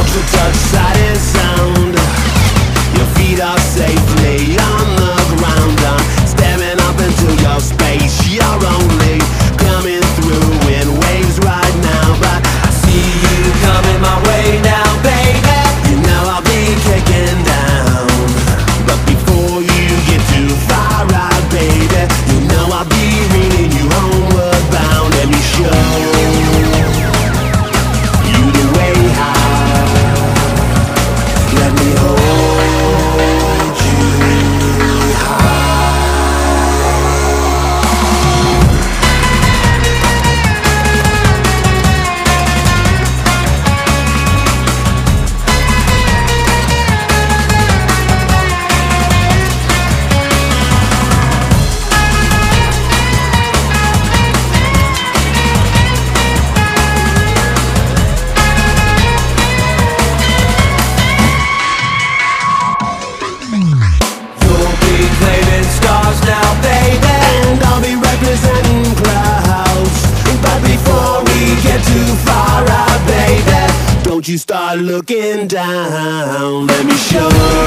Ultra touch, sight and sound Your feet are safe. You start looking down. Let me show